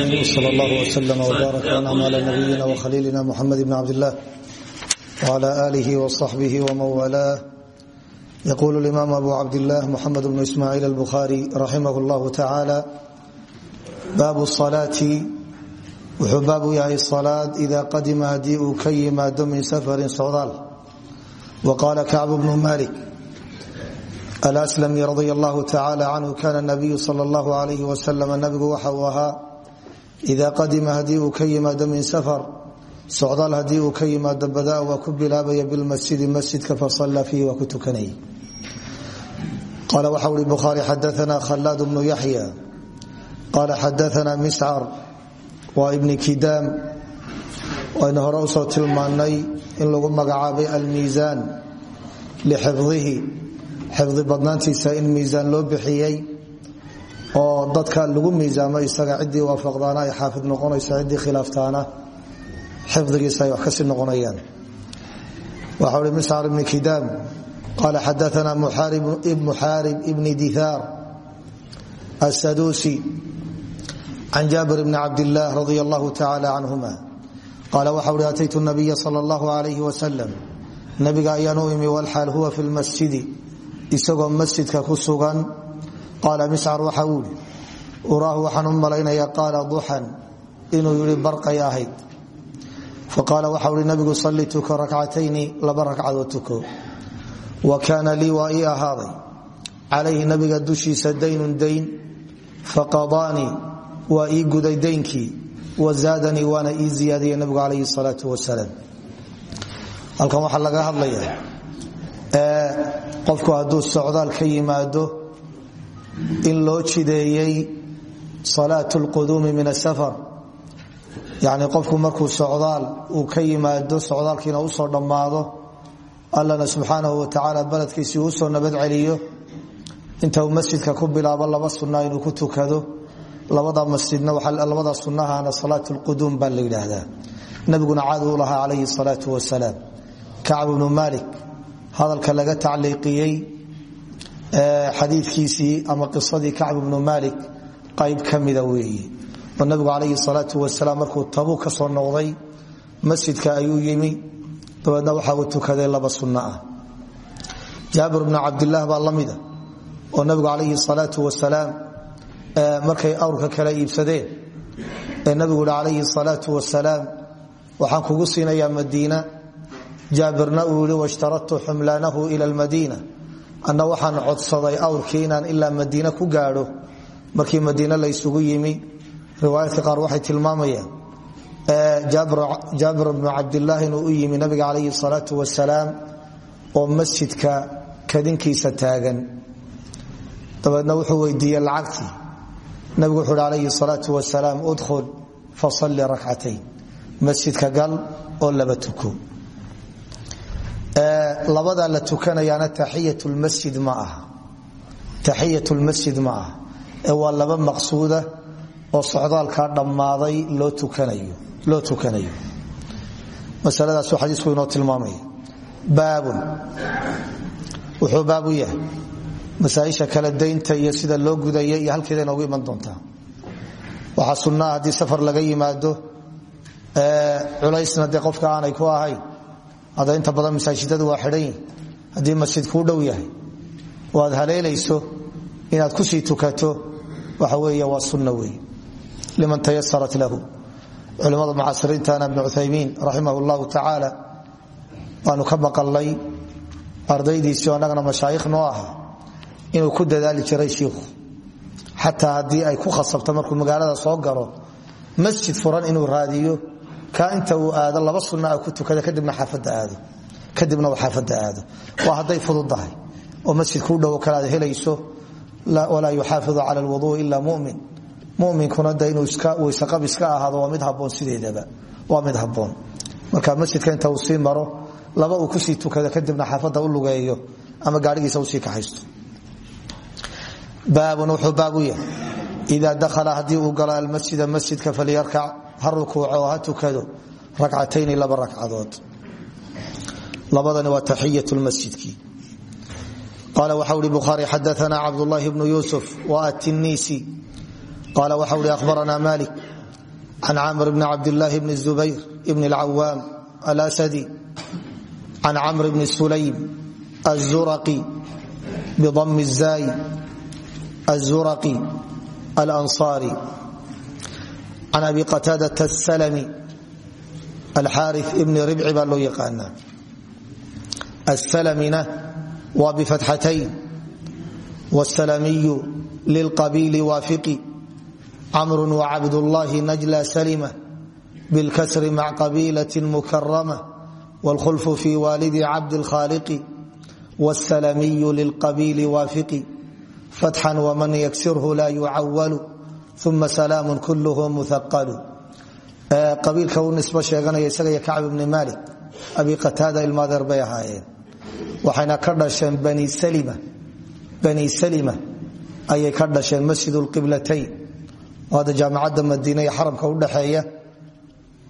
العالمين وصلى الله وسلم وبارك وانعم على نبينا وخليلنا محمد بن عبد الله وعلى آله وصحبه ومن والاه يقول الإمام أبو عبد الله محمد بن إسماعيل البخاري رحمه الله تعالى baabu salaati wuxuu baabu yahay salaad idaa qadima haddii uu ka yimaado min safarin socdaal wa qaala kacbu bnu malik alslami radi allahu tacaala canhu kana nabiyu sal allahu alayh wasalam nabigu waxa uu ahaa idaa qadima haddii uu ka yimaado min safar socdaal haddii uu ka yimaado badaa waa ku bilaabaya bilmasjidi masjidka fasalla fiihi waa ku tukanayay qaala waxa uri bukhaari xadaana khalaad bnu yaxya qaala xadaana miscar waa ibni kidaam waynu hore u soo tilmaannay in lagu magacaabay almiisaan lixifdihi xifdi badnaantiisa in miisaan loo bixiyey oo dadka lagu miisaamo isaga ciddii waafaqdaana ay xaafid noqonayso ciddii khilaaftaana xifdigiisa ay wax ka sii noqonayaan. Waxau hi miscar ibni kidaam qaala xadaana muxaarib ibni dithaar asaduusi can jaabir bni cabdilaah radi allahu tacaala canhuma qaala waxa uhi ataytu nabiya sal allahu alayh wasalam nabiga ayaan u imi walxaal huwa fi lmasjidi isagoo masjidka ku sugan qaala miscar waxa uu ihi uraahu waxaan u malaynaya qaala duxan inuu yihi barqay ahayd faqaala waxa uhi nabigu salli tuko rakcatayni laba ragcadood tuko wa kaana lii waa ii ahaaday calayhi nabiga dushiisa daynun dayn faqadaanii waa ii guday daynkii wazaadanii waana ii ziyaadiyey nabigu calayhi salaau wasalaam halkan waxaa laga hadlaya qofku hadduu socdaal ka yimaado in loo jideeyey salaat lquduumi min asafar. Yani qofku markuu socdaal uu ka yimaado socdaalkiina u soo dhammaado allana subxaanahu watacaala baladkiisii u soo nabad celiyo inta uu masjidka ku bilaabo laba sunna inuu ku tukado labada sunahana salaat lquduum baa la yidhaahdaa. Nabiguna caadi u lahaa calayhi salaau wasalaam. Kacb bnu malik hadalka laga tacliiqiyey xadiikiisii ama qisadii kacb bnu malik qayb ka mida weeye. Oo nabigu calayhi salaau wasalaam markuu tabuu ka soo noqday masjidka ayuu yimi. Dabeedna waxa uu tukaday laba sunno ah. Jaabir bnu cabdilaah baa la mida oo nabigu calayhi salaau wasalaam markay awrka kala iibsadeen ee nabigu i calayhi salaau wasalaam waxaan anna waxaan codsaday awrkii inaan ilaa madiina ku gaadho. Markii madiine laysugu yimi riwaayadka qaar waxay tilmaamayaan jaabir bnu cabdilaah inuu u yimi nabiga calayhi salaau wasalaam oo masjidka kadinkiisa taagan. Dabeedna wuxuu weydiiyey lacagtii. Nabigu wuxu uhi alayhi salaau wasalaam udkhul fasalli rakcatayn masjidka gal oo laba tuko labadaa la tukanayaana taxiyat lmasjid ma aha. Ee waa laba maqsuuda oo socdaalkaa dhammaaday loo tukanayo masaladaasuu xadiisku inoo tilmaamaya baabun. Wuxuu baabu yahay. Masaaisha kala daynta iyo sida loo gudaya iyo halkeeda inoogu iman doontaa. Waxaa sunaa haddii safar laga yimaado culaysna dee qofka aanay ku ahayn hadda inta badan masaajidadu waa xidhan yihiin masjid kuu dhow yahay oo aad haleelayso inaad ku sii tukato. Waxa weey waa sunna liman tayasarat lahu. Culimmada mucaasiriintana ibnu cuthaymiin raximah llahu tacaala ka maqalnay. Ardaydiisii o annagana mashaayikh noo aha inuu ku dadaali jiray shiikhu xataa haddii ay ku khasabto markuu magaalada soo galo masjid furan inuu raadiyo ka inta uu aado laba sunna ku tukada kadibna aado. Kadibna uu aado. Waa hadday fududahay oo masjidkuu dhowo kale aad helayso. Walaa yuxaafidu cala alwuduu ila mumin. Muminkuna de inuu weyseqab iska ahaado waa mid haboon sideedaba. Waa mid haboon marka masjidka inta uu sii maro laba uu ku sii tukado kadibna xaafadda u lugeeyo ama gaarigiisa u sii kaxaysto. Baabun wuxuu baabu yahay. Dakhala haddii uu galo almasjida masjidka falyarkac ha rukuuco ha tukado racatayni laba ragcadood labadani waa taxiyat masjidkii qaal waxa uhi bukhaari xadaana cabdulaahi bnu yuusuf waatinisi qaal waxa uhi ahbaranaa malik can camr bni cabdilaahi bni zubayr bni alcawaam alasadi can camr bni sulaym azuraqi bidam zay azuraqi alansaari عن أبي قتادة السلمي الحارث بن ربع baa loo yaqaana السلمina waa بفتحتين والسلمي للقبيل وافقي عمر وعبد الله نجلى سلمة بالكسر مع قبيلة مكرمة والخلف في والد عبد الخالق والسلمي للقبيل وافقي فتحا ومن يكسره لا uma salaam kulh muaqalu qabiilka u nisbo sheeganaya isaga iyo kacb ibni malik abi qataada ilmaadeer bay ahaayeen. Waxayna ka dhasheen bani salima. Ayay ka dhasheen masjid lqiblatayn oo hadda jaamacadda madiine iyo xaramka udhaxeeya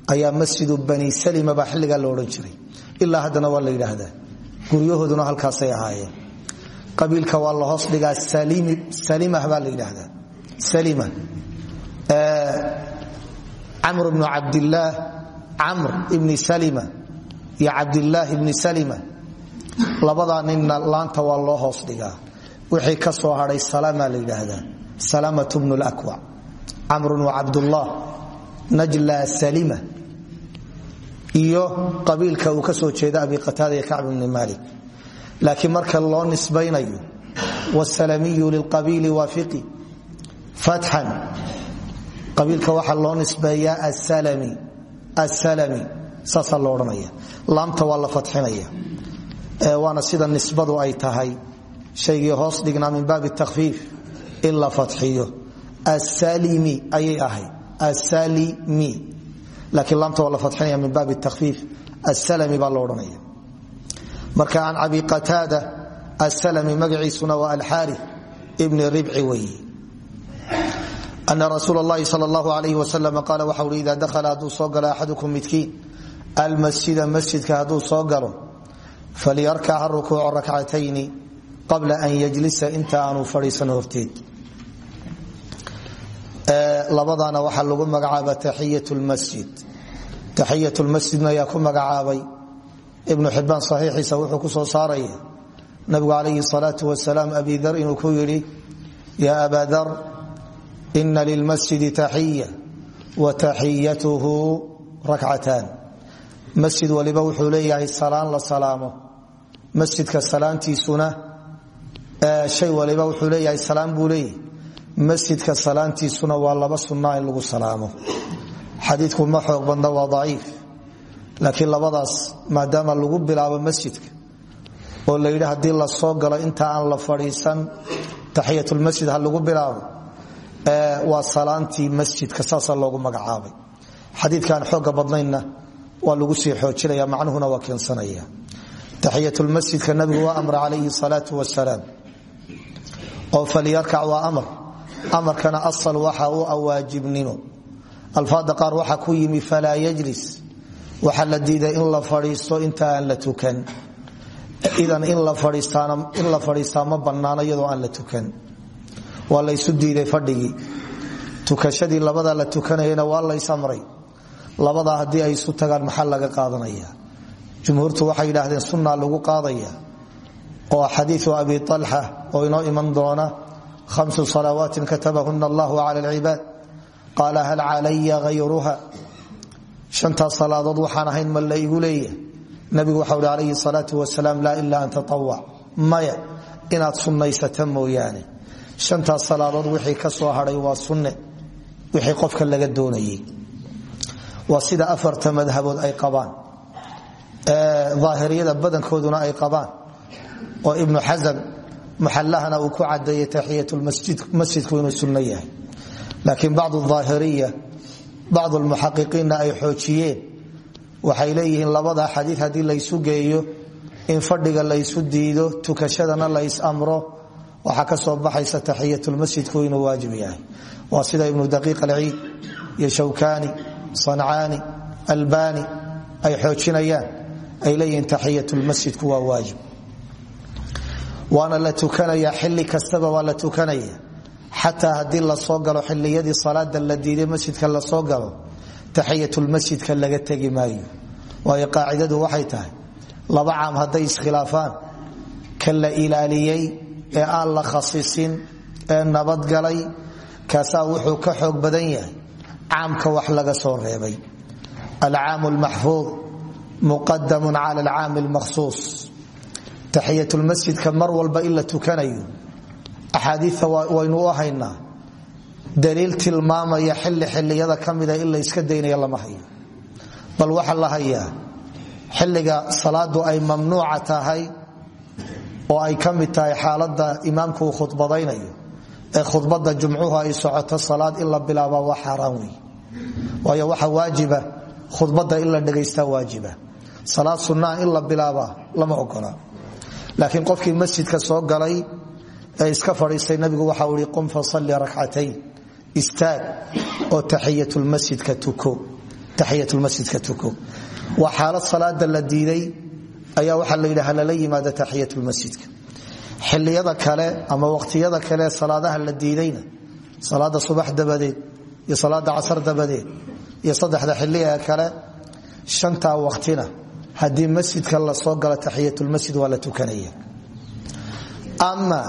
ayaa masjidu bani salima baa xilligaa la odhan jiray. Ilaa haddana waa la yidhaahdaa. Guryahooduna halkaasay ahaayeen. Qabiilka waa la camr bnu cabdilaah camr ibni salima iyo cabdilaah ibni salima labadaa ninna laanta waa loo hoos dhigaa wixii ka soo hadhay salama la yidhaahdaa salamat bnu lkwac camrun wa cabdullah najla salima iyo qabiilka uu ka soo jeeda abi qataada iyo kacb bni malik laakiin marka loo nisbaynayo wsalamiyu lilqabiili waafiqi fatxan. Qabiilka waxaa loo nisbeeyaa asalami saasaa lo odhanaya. Laamta waa la fatxinaya. Waana sida nisbadu ay tahay. Shaygii hoos dhignaa min baabi takfiif in la fatxiyo. Asalimi ayay ahayd asalimi laakiin laamta waa la fatxinaya min baabi takfiif asalami baa lo odhanaya. Marka can abi qataada asalami magaciisuna waa alxaari ibni ribci weeye ana rasuul اlahi sal اllahu alayh wasalam qaala waxa uhi ida dakhala hadduu soo galo axadukum midkiin almasjida masjidka hadduu soo galo falyarkac ha rukuuco rakcatayni qabla an yajlisa inta aanu fadhiisan horteed labadaana waxaa lagu magacaaba taxiyat lmasjid taxiyat lmasjidna ayaa ku magacaabay ibnu xibaan saxiixiisa wuxuu ku soo saaraya nabigu calayhi salaau wasalaam abi dar inuu ku yidhi ya aba dar ina lilmasjidi taxiya wa taxiyatuhu rakcataan masjid waliba wuxuu leeyahay salaan la salaamo masjidka salaantiisuna shay waliba wuxuu leeyahay salaan buu leeyahay masjidka salaantiisuna waa laba sunnaa in lagu salaamo xadiidku ma xoog badna waa daciif laakiin labadaas maadaama lagu bilaabo masjidka oo la yidhi haddii la soo galo inta bilaabo waa salaantii masjidka saasa loogu magacaabay. Xadiikaan xooga badnaynna waa lagu sii xoojinaya macnuhuna waa keensanaya taxiyatulmasjidka nabigu waa amra calayhi salaau wasalaam oo falyarkac waa amar. Amarkana asal waxa u awaajibnimo. Alfaada qaar waxaa ku yimi falaa yajlis. Waxaa la in la fadhiisto inta aan la tukan. Idan in la fadhiistaa ma bannaano iyadoo aan la tukan waa laysu diiday fadhigii. Tukashadii labada la tukanayana waa lays amray. Labadaa haddii ay isu tagaan maxaa laga qaadanaya? Jumhuurtu waxay yidhaahdeen sunna lagu qaadaya. Oo xadiiu abi alxa oo inoo iman doona hamsu salawaatin katabahuna allahu cala alcibaad. Qaala hal calaya hayruha shantaas salaadood waxaan ahayn ma la igu leeyahay nabigu waxau hi calayhi salaau wasalaam laa ilaa an tatawac maya inaad sunnaysata mooyaane shantaas salaadood wixii ka soo hadhay waa sunne wixii qofka laga doonayay. Waa sida afarta madhabood ay qabaan. Aahiriyada badankooduna ay qabaan. Oo ibnu xasan muxallahana uu ku cadeeyey taxiyatmasjidku inuu sunno yahay. Laakiin bacdu aahiriya bacdu lmuxaqiqiinna ay xoojiyeen. Waxay leeyihiin labada xadii haddii laysu geeyo in fadhiga laysu diido tukashadana lays amro waxaa ka soo baxaysa taxiyatulmasjidku inuu waajib yahay. Waa sida ibnu daqiiq alciid iyo shawkani sancaani albani ay xoojinayaan ay leeyihiin taxiyatulmasjidku waa waajib. Waana la tukanaya xili kastaba waa la tukanaya. Xataa haddii la soo galo xiliyadii salaada la diiday masjidka la soo galo taxiyatulmasjidka laga tegi maayo. Waayo qaacidadu waxay tahay laba caam hadday iskhilaafaan ka la ee aan la khasisin ee nabadgalay kaasaa wuxuu ka xoog badan yahay caamka wax laga soo reebay. Alcaam lmaxfuud muqadamun cala alcaami lmakhsuus taxiyatulmasjidka mar walba in la tukanayo. Axaadiia waynu u haynaa daliil tilmaamaya xili xiliyada ka mida in la yska daynaya lama hayo. Bal waxa la hayaa xilliga salaadu ay mamnuuca tahay oo ay ka mid tahay xaalada imaamku uu khudbadaynayo ee khudbada jumcuhu ay socoto salaad in la bilaaba waa xaaraan wey waayo waxa waajiba khudbada in la waajiba. Salaad sunnaa in la bilaaba lama ogola. Laakiin qofkii masjidka soo galay ee iska fadhiistay nabigu waxa uu ihi qum fasalli rakcatayn istaag oo taxiyatulmasjidka tuko waa xaalad salaada la diiday ayaa waxaa la yidhi halala yimaada taxiyatulmasjidka xiliyada kale ama waqtiyada kale salaadaha la diidayna salaada subax dabadeed iyo salaada casar dabadeed iyo saddexda xili kale shantaa waqtina haddii masjidka la soo galo taxiyatulmasjid waa la tukanaya. Ama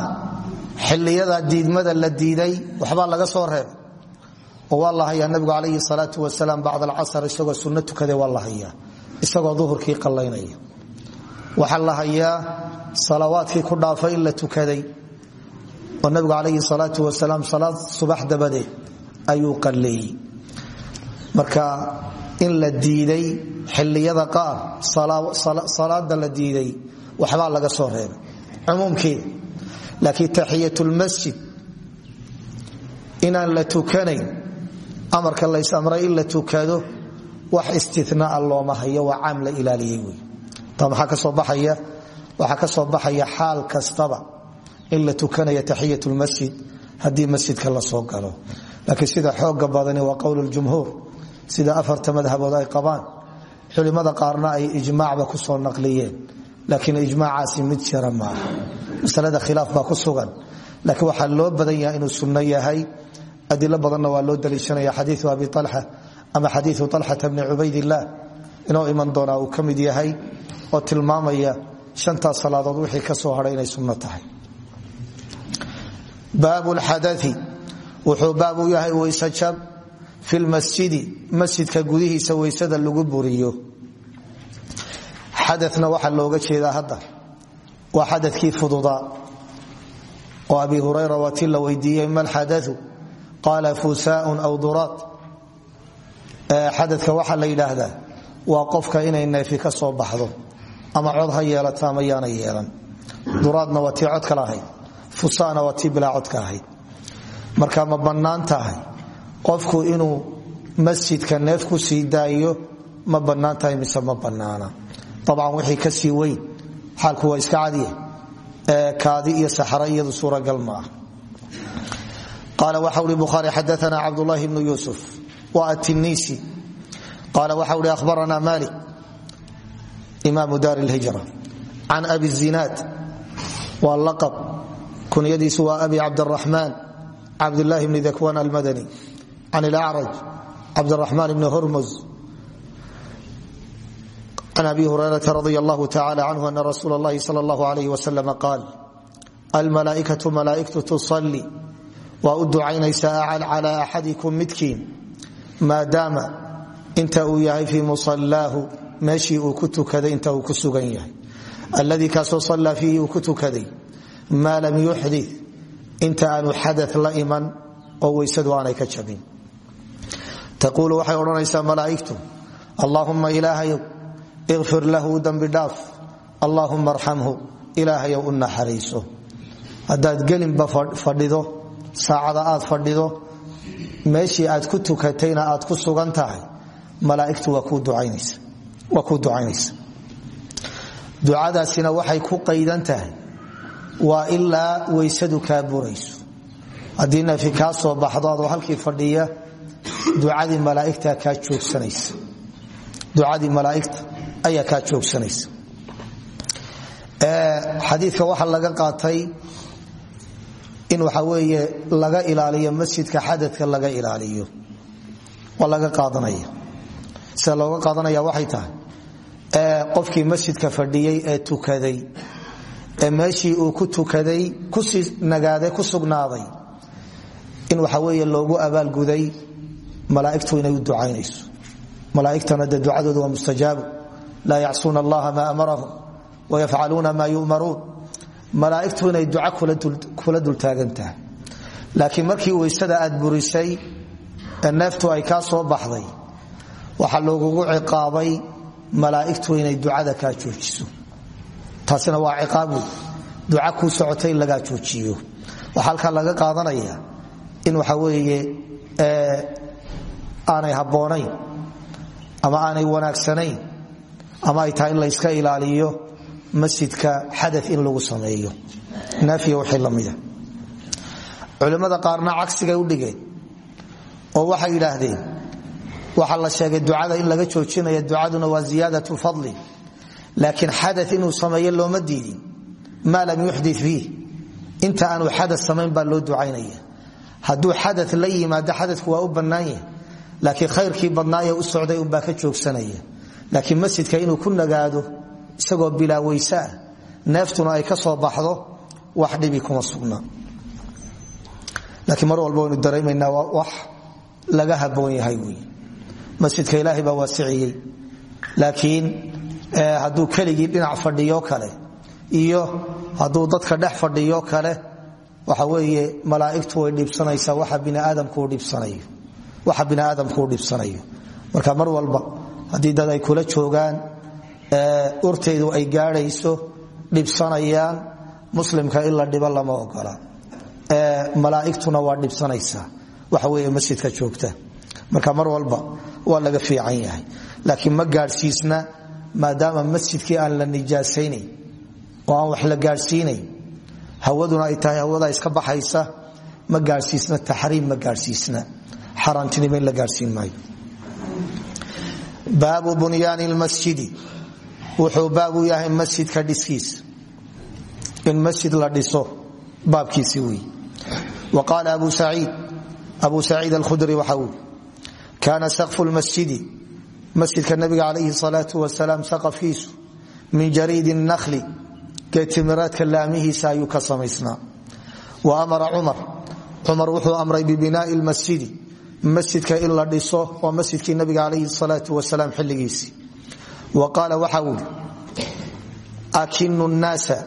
xiliyada diidmada la diiday waxbaa laga soo reebay oo waa la hayaa nabigu calayhi salaatu wasalaam bacd alcasr isagoo sunno tukade waa la qallaynaya waxaa la hayaa salawaadkii ku dhaafay in la tukaday. Oo nabigu calayhi salaatu wasalaam salaad subax dabadeed ayuu qalleeyey marka in la diiday xiliyada qaar salaada la diiday waxbaa laga soo reebay. Cumuumkeeda. Laakiin taxiyatulmasjid inaan la tukanayn amarka laysamray in la tukado wax istinaa looma hayo caam la ilaaliyey waxaa ka soo baxaya xaal kastaba in la tukanaya taxiyatulmasjid haddii masjidka la soo galo. Laakiin sida xooga badani waa qowl jumhuur sida afarta madhabood ay qabaan culimada qaarna ay ijmaacba ku soo naqliyeen laakiin ijmaacaasi mid jira maaha. Masalada khilaaf baa ku sugan. Laakiin waxaa loo badan yahay inuu sunno yahay. Adilo badanna waa loo daliishanaya xadiiu abi alxa ama xadiiu alxata bni cubaydillaah inoo iman doonaa oo tilmaamaya shantaas salaadood wixii ka soo hadhay inay sunno tahay. Baab lxadai wuxuu baab u yahay weysajab fi lmasjidi masjidka gudihiisa weysada lagu buriyo. Xadana waxaa looga jeedaa hadda waa xadakii fududaa oo abi hurayra waa ti la weydiiyey ma lxadau qaala fusaaun aw duraad. Xadadka waxaa la yidhaahdaa waa qofka inay neefi ka soo baxdo ama cod ha yeelata ama yaana yeelan. Duraadna waa tii codka lahayd fusaana waa tii bilaa codka ahayd. Marka ma bannaan qofku inuu masjidka neef ku sii ma bannaan mise ma bannaana? Abcan wixii ka sii weyn xaalku waa iska cadiya. Kaadi iyo saxra iyadu suuragal ma ah. Qaala waxa uri bukhaari xadaana cabdulahi bnu yuusuf wa atinisi qaala waxa uhi malik imaamu daar lhijra can abi zinaad waa laqab. Kunyadiisu waa abi cabdiraxmaan cabdlahi bni dakwan almadani. Can ilacraj cabdiraxmaan bni hurmuz. Can abi hurayrata radi allahu tacala canhu ana rasuula اllahi sal اllahu alayh wasalam qaal almalaaikatu malaaigtu tusalli waa u ducaynaysaa cala axadikum midkiin maadaama inta uu yahay fii musalaahu meeshii uu ku tukaday inta uu ku sugan yahay. Alladii kaasoo sallaa fiihi uu ku tukaday. Maa lam yuxdi inta aanu xada la iman oo weysadu aanay ka jabin. Taquulu waxay odhanaysaa malaa'igtu allaahumma ilaahayow ikfir lahu dembi dhaaf. Allaahumma arxamhu ilaahayow u naxariiso. Haddaad gelinba fadhido saacada aad fadhido meeshii aad ku tukatayna aad ku sugan tahay malaaigtu ducadaasina waxay ku qaydan tahay. Waa ilaa weysadu kaa burayso. Haddii neefi kaa soo baxdo halkii fadhiya ducadii malaaigta kaa joogsanaysa. Ducadii malaaigta ayaa kaa joogsanaysa. Xadiidka waxaa laga qaatay in waxa weeye laga ilaaliyo masjidka xadadka laga ilaaliyo. Waa laga qaadanaya. Sida looga qaadanaya waxay tahay qofkii masjidka fadhiyey ee tukaday ee meeshii uu ku tukaday ku sii nagaaday ku sugnaaday in waxa weeye loogu abaalguday malaaigtu inay u ducaynayso. Malaaigtana de ducadooda waa mustajaabu. Laa yacsuuna allaha maa amarahum wayafcaluuna maa yu'maruun. Malaaigtu inay duca kula dultaagan tahay laakiin markii weysada aad burisay ee ay kaa soo baxday waxaa loogugu ciqaabay malaaigtu inay ducada kaa joojiso. Taasina waa ciqaab wey duca kuu socotay in lagaa joojiyo. Waxaa halkaa laga qaadanaya in waxa weeye aanay habboonayn ama aanay wanaagsanayn ama ay tahay in layska ilaaliyo masjidka xada in lagu sameeyo. Naafiya wixii lamida culimmada qaarna cagsigay u dhigeen oo waxay yidhaahdeen waxaa la sheegay ducada in laga joojinaya ducaduna waa ziyaadatu fadli. Laakiin xada inuu sameeyo looma diidin. Lam yuxdi fiih. Inta aanu xada samayn baa loo ducaynaya. Hadduu xada la yimaado xadadku waa u bannaan yahay laakiin khayrkii badnaaye u socday unbaa ka joogsanaya. Laakiin masjidka inuu ku nagaado isagoo bilaa weyse ah neeftuna ay ka soo baxdo wax dhibi kuma sugna. Laakiin mar walba waynu dareemaynaa wax laga haboon yahay wey masjidka ilaahay baa waasiciyey. Laakiin hadduu keligii dhinac fadhiyo kale iyo hadduu dadka dhex fadhiyo kale waxa weeye malaaigtu way dhibsanaysaa waxa biniaadamkuu dhibsanayo. Marka mar walba haddii dad ay kula joogaan urtaydu ay gaadhayso dhibsanayaan muslimka in la lama ogola. Malaaigtuna waa dhibsanaysaa. Waxa wey masjidka joogta marka mar walba waa laga fiican yahay. Laakiin ma gaadhsiisna maadaama masjidkii aan la nijaasaynayn oo aan wax la gaadhsiinayn hawaduna ay tahay hawada iska baxaysa ma gaadhsiisna taxriim ma gaadhsiisna. Xaaraantinimo in la gaadhsiin maayo. Baabu bunyaani lmasjidi wuxuu baabu yahay masjidka dhiskiisa in masjid la dhiso baabkiisi wey wa qaala abu saciid. Abu saciid alkhudri kaana sakfu lmasjidi masjidka nabiga calayhi salaau wasalaam saqafkiisu min jariidi nakhli geetimireedka laamihiisa ayuu ka samaysnaa wa amara cumar cumar wuxuu amray bibinaai lmasjidi masjidka in la dhiso waa masjidkii nabiga calayhi salaau wasalaam xilligiisii wa qaala waxa uu akinu nnaasa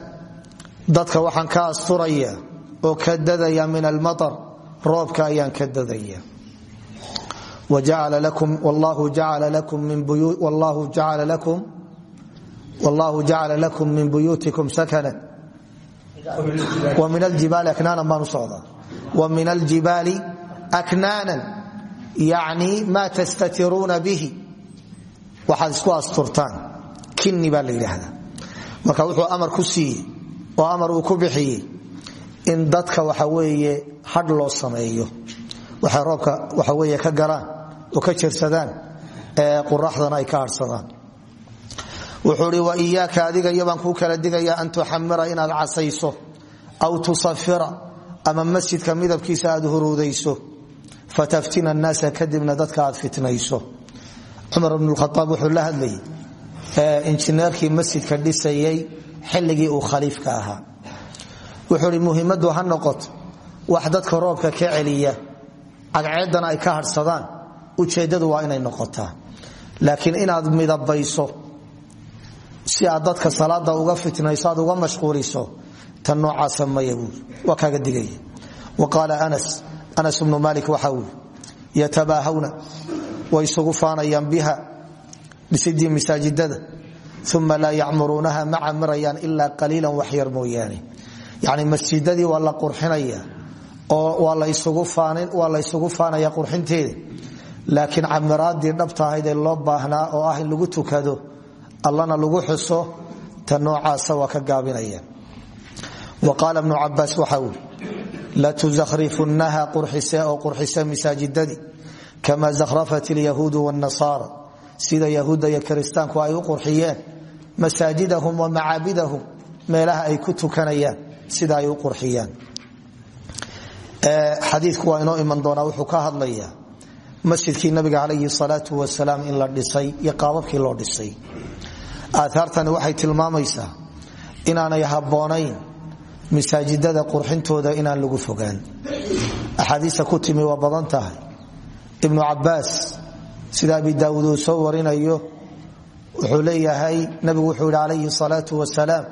dadka waxaan ka asturaya oo wallahu jacala lakum min buyuutikum sakana min aljibaali aknaanan yani maa tastatiruuna bihi waxaad isku asturtaan kinni baa la yidhaahdaa marka wuxuu amar ku siiyey oo amar uu ku bixiyey in dadka waxa weeye hadh loo sameeyo waxay roobka waxa weeye ka galaan oo ka jirsadaan quraxdana ay ka harhsadaan wuxuu i wa iyaaka adiga iyobaan kuu kala digaya an tuxamira inaad casayso aw tusafira ama masjidka midabkiisa aad huruudayso fataftina annaasa kadibna dadka aad fitnayso. Cumar bn khaaab wuxuu la hadlayay injineerkii masjidka dhisayay xilligii uu khaliifka ahaa. Wuxuu i muhimmadu ha noqoto wax dadka roobka ka celiya cadceedana ay ka harhsadaan ujeeddadu waa inay noqotaa. Laakiin inaad midabayso si aad dadka salaada uga fitnayso aad uga mashquuliso tan noocaasa maya buui waa kaaga anas anas bnu malik waxa uu yatabaahawna way isugu faanayaan biha dhisidii masaajidada uma laa yacmuruunaha ma camirayaan ilaa qaliilan waxyar mooyaane. Yani masjidadii waa la qurxinaya waa la ysugu faanaya qurxinteeda. Laakiin camiraadii dhabta ahayd ee loo baahnaa oo ah in lagu tukado allana lagu xuso ta noocaasa waa ka gaabinaya. Wa qaala bnu cabaas waxa uu latuzakhrifunnaha qurxise oo qurxise masaajidadii kama zakhrafat ilyahuudu wاnnasaara sida yahuudda iyo kiristaanku ay u qurxiyeen masaajidahum wa macaabidahum meelaha ay ku tukanayaan sida ay u qurxiyaan xadiiku waa inoo iman doonaa wuxuu ka hadlayaa masjidkii nabiga calayhi salaatu wasalaam in la dhisay iyo qaababkii loo dhisay. Aaaartani waxay tilmaamaysaa inaanay habboonayn masaajidada qurxintooda inaan lagu fogaan. Axaadiista ku timi waa badan tahay. Ibnu cabaas sida abi daawuud uu soo warinayo wuxuu leeyahay nabigu wuxuu yidhi calayhi salaatu wasalaam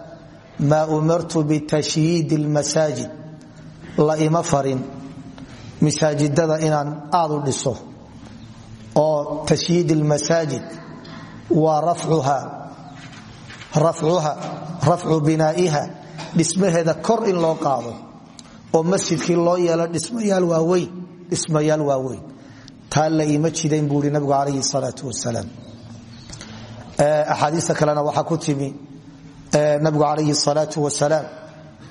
maa umirtu bitashyiidi lmasaajid la ima farin masaajidada inaan aad u dhiso oo tashyiid lmasaajid waa rafcu binaa'iha dhismaheeda kor in loo qaado oo masjidkii loo yeelo dhismayaal waaweyn taa la ima jidayn buu i nabigu calayhi salaau wasalaam axaadiista kalena waxaa ku timi nabigu calayhi salaau wasalaam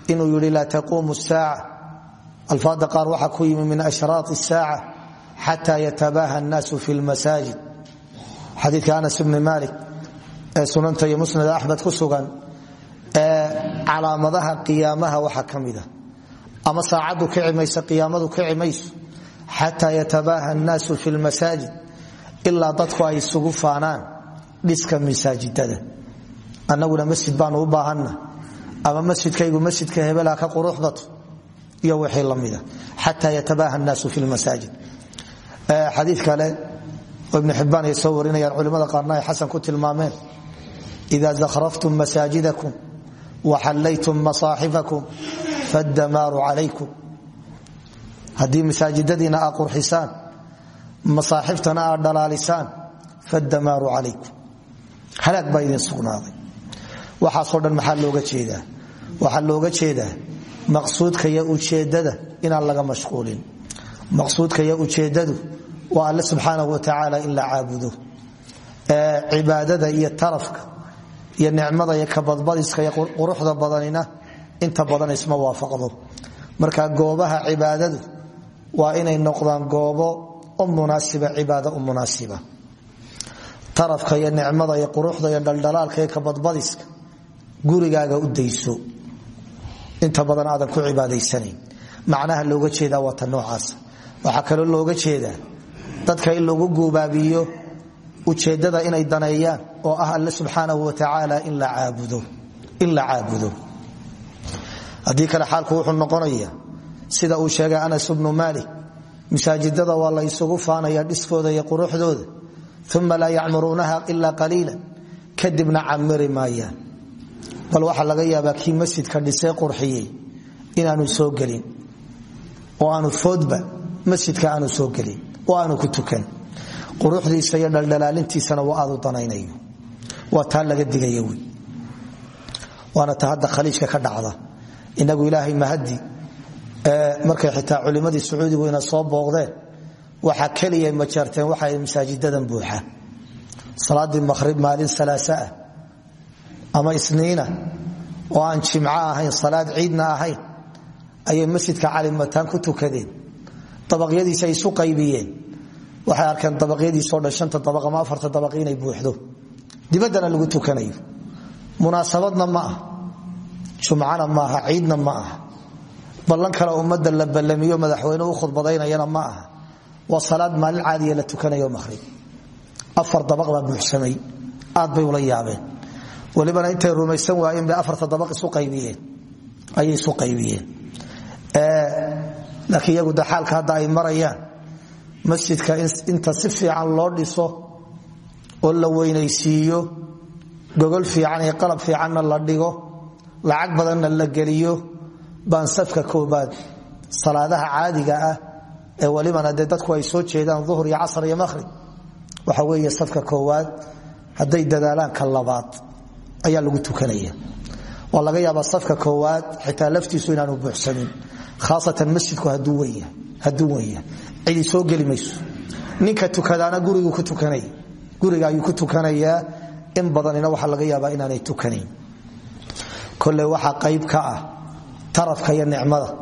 inuu yidhi laa taquumu saaca alfaada qaar waxaa ku yimi min ashraai saaca xata yatabaaha annaasu fi lmasaajid. Xadiika anas bni malik ee sunanta iyo musnad axmed ku sugan ee calaamadaha qiyaamaha waxaa ka mida ama saacaddu kici mayso qiyaamadu kici mayso xataa yatabaaha annaasu fi lmasaajid ilaa dadku ay isugu faanaan dhiska masaajidada. Annaguna masjid baanu u baahanna ama iyo wixii lamida xataa yatabaaha annaasu fi lmasaajid xadii kale oo ibnu ay soo warinayaan culimmada qaarna ay ku tilmaameen ida zakhraftum masaajidakum waxallaytum masaaxifakum faddamaaru calaykum. Haddii masaajidadiina aad qurxisaan masaaxiftana aad dhalaalisaan faddamaaru calaykum. Halaag baa idin sugnaaday. Waxaasoo dhan maxaa looga jeedaa? Waxaa looga jeedaa maqsuudka iyo ujeeddada inaan laga mashquulin. Maqsuudka iyo ujeeddadu waa alle subxaanahu wa tacaala in la caabudo. Ee cibaadada iyo tarafka iyo nicmada iyo kabadbadiska iyo quruxda badanina inta badan isma waafaqdo. Marka goobaha cibaadadu waa inay noqdaan goobo u munaasiba cibaado u munaasiba. Tarafka iyo nicmada iyo quruxda iyo dhaldhalaalka iyo kabadbadiska gurigaaga u dayso inta badan aadan ku cibaadaysanayn macnaha looga jeedaa waa ta noocaasa waxaa kaloo looga jeedaa dadka in lagu guubaabiyo ujeeddada inay daneeyaan oo ah alle subxaanahu wa tacaala in la caabudo. Haddii kale xaalku wuxuu noqonaya sida uu sheegay anas bnu maalik masaajidada waa la ysugu faanaya dhiskooda iyo quruxdooda uma laa yacmuruunaha ilaa qaliila kadibna camiri maayaan bal waxaa laga yaabaa kii masjidka dhisee qurxiyey inaanu soo gelin oo aanu foodba masjidka aanu soo gelin oo aanu ku tukan. Quruxdiisa iyo dhaldhalaalintiisana waa aadu danaynayo waa taa laga digaya wy waana ta hadda khaliijka ka dhacda. Inagu ilaahay mahadi markay xitaa culimadii sacuudigu ina soo booqdeen waxa keliya majeerteen waxa masaajidadan buuxa. Salaadii maqhrib maalin salaasaah ama isniina oo aan jimco ahayn salaad ciidna ahayn ayay masjidka cali mataan ku tukadeen. Dabaqyadiisa ay isu qaybiyeen. Waxay arkeen dabaqyadiisoo dhan shanta dabaq ama afarta dabaq inay buuxdo. Dibaddana lagu tukanayo. Munaasabadna ma ah jumcana maaha ciidna ma aha. Ballan kale ummadda la ballamiyo madaxweyne u khudbadaynayana ma aha. Waa salaad maalin caadiya la tukanayo maqhrib afar dabaq baa buuxsamay. Aad bay ula yaabeen walibana intay rumaysan waayeen bay afarta dabaq isu qaybiyeen. Ayay isu qaybiyeen. Laakiin iyagu de xaalka hadda ay marayaan masjidka inta si fiican loo dhiso oo la weynaysiiyo gogol fiican iyo qalab fiicanna la dhigo lacag badanna la geliyo baan safka koobaad salaadaha caadiga ah ee walibana dadku ay soo jeedaan duhur iyo casar iyo maqhrib waxa weeye safka koowaad hadday dadaalaan ka labaad ayaa lagu tukanaya. Waa laga yaabaa safka koowaad xitaa laftiisu inaanu buuxsanin khaasatan masjidku hadduu weya cidi soo geli ninka tukadaana guriga ayuu ku tukanayaa. In badanina waxaa laga yaabaa inaanay tukanayn. Kole waxaa qayb ka ah tarafka iyo nicmada.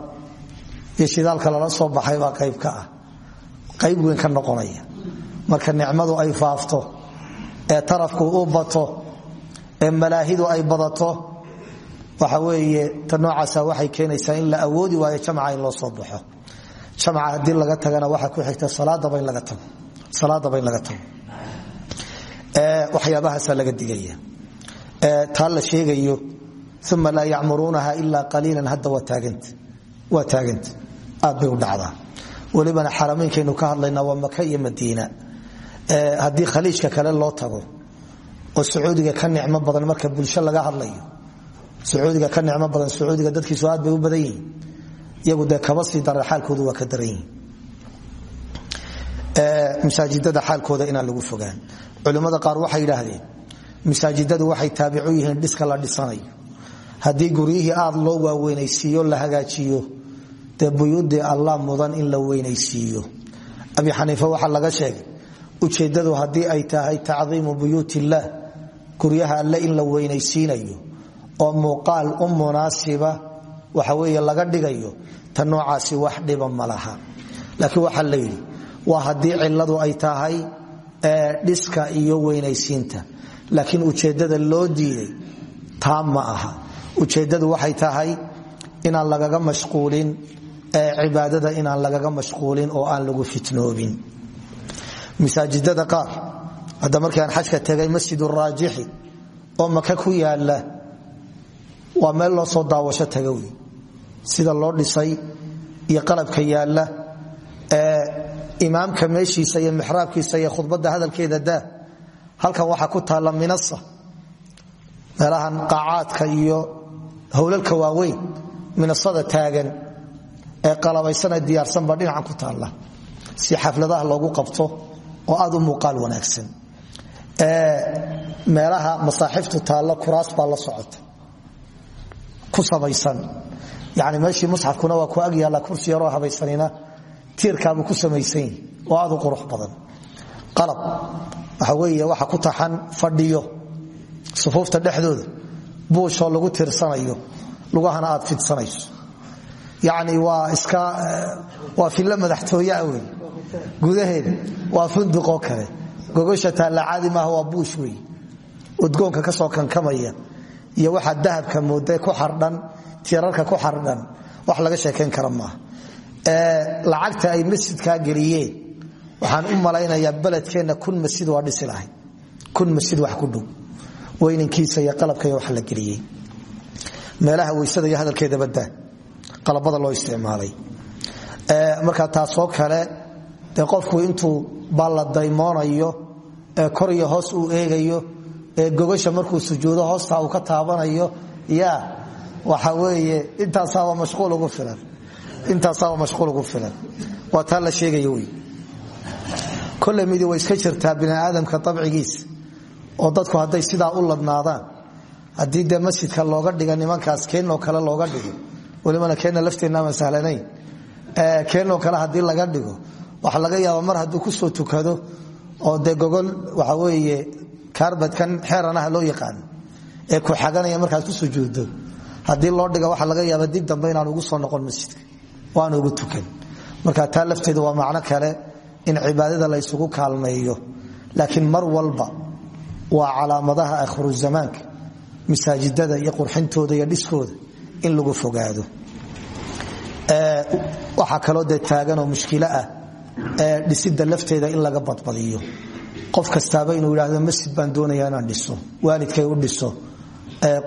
Iyo shidaalka lala soo baxay baa qayb ka ah. Qayb weyn ka noqonaya. Marka nicmadu ay faafto ee tarafku u bato ee malaahidu ay badato waxa weeye ta noocaasa waxay keenaysaa in la awoodi waayo jamca in loo soo baxo. Jamca haddii laga tagana waxaa ku xigta salaadaba in laga tago. Waxyaabahaasa laga digaya. Taa la sheegayo uma laa yacmuruunaha ilaa qaliilan hadda waa taaganta aad bay u dhacdaa. Welibana xaramaynkaynu ka hadlaynaa waa maka iyo madiina. Haddii khaliijka kale loo tago oo sacuudiga ka nicmo badan marka bulsho laga hadlayo. Sacuudiga ka nicmo badan sacuudiga dadkiisu aad bay u badan yihiin. Iyagu dee kaba sii dara xaalkoodu waa ka daran yihiin masaajidada xaalkooda inaan lagu fogaan. Culimmada qaar waxay yidhaahdeen masaajidadu waxay taabicu yihiin dhiska la dhisanayo. Haddii guryihii aad loo waaweynaysiiyo la hagaajiyo dee allah mudan in la weynaysiiyo. Abi xaniife waxaa laga sheegay ujeeddadu haddii ay tahay tacdiimu buyuut illaah guryaha alle in la weynaysiinayo oo muuqaal u munaasiba waxa weeye laga dhigayo ta noocaasi wax dhiba ma laha. Laakiin waxaa la yidhi waa haddii ay tahay dhiska iyo weynaysiinta. Laakiin ujeeddada loo diiday taa ma aha. Ujeeddadu waxay tahay inaan lagaga mashquulin cibaadada inaan lagaga mashquulin oo aan lagu fitnoobin. Masaajidada qaar hadda markii aan xajka tegay masjid raajixi oo maka ku yaalla waa meel loo soo daawasho taga sida loo dhisay iyo qalabka yaalla imaamka meeshiisa iyo mixraabkiisa iyo khudbadda hadalkeeda daa halkan waxaa ku taalla minasa meelahan qaacaadka iyo howlalka waaweyn minasada taagan ee qalabaysana diyaarsanba dhinacan ku taalla. Si xafladaha loogu qabto oo aad u muuqaal wanaagsan meelaha masaaxiftu taallo kuraas baa la socota. Ku samaysan yani meeshii musxafkuna waa ku ag yaalla kursi yaroo habaysanina tiirkaabuu ku samaysan yihi qurux badan. Qalab. Waxa waxa ku taxan fadhiyo. Sufuufta dhexdooda. Buushoo lagu tirsanayo lugahana aad fidsanayso. Yani waa iska waa fillo madaxtooyaa wey gudaheeda. Waa funduqoo kale gogosha taalla caadi maaha waa buush wey udgoonka ka soo kankamaya iyo waxaa dahabka mooda ku xardhan tiirarka ku xardhan wax laga sheekayn kara maaha. Lacagta ay masjidkaa geliyeen waxaan u malaynayaa beledkeenna kun masjid waa dhisi kun masjid wax ku dhow. Weynankiisa iyo qalabkaiyo wax la geliyey. Meelaha weysada iyo hadalkeeda badaa qalabada loo isticmaalay. Marka taasoo kale dee qofku intuu balladaymoonayo ee kor iyo hoos uu eegayo ee gogasha markuu sujuudo hoosta uu ka taabanayo ya waxa weeye intaasaaba mashquul ugu filan. Waa taa la sheegaya wey kolle midi way iska jirtaa bini aadamka abcigiisa oo dadku hadday sidaa u ladnaadaan. Haddii dee masjidka looga dhiga nimankaas keenoo kale looga dhigo welibana keena lafteennaama sahlanayn. Keenoo kale haddii laga dhigo waxa laga yaaba mar hadduu ku soo tukado oo dee gogol waxa weeye kaarbadkan xeeranaha loo yaqaano ee ku xaganaya markaad ku sujuuddo. Haddii loo dhiga waxa laga yaaba dib dambe inaan ugu soo noqon masjidka waan ugu tukan. Marka taa lafteedu waa macno kale in cibaadada la ysugu kaalmeeyo. Laakiin mar walba waa calaamadaha akhiru zamaanka masaajidada iyo qurxintooda iyo dhiskooda in lagu fogaado. Waxaa kaloo dee taaganoo mushkilo ah dhisida lafteeda in laga badbadiyo. Qof kastaaba inuu yidhaahdo masjid baan doonaya inaan dhiso. Waalidkay u dhiso.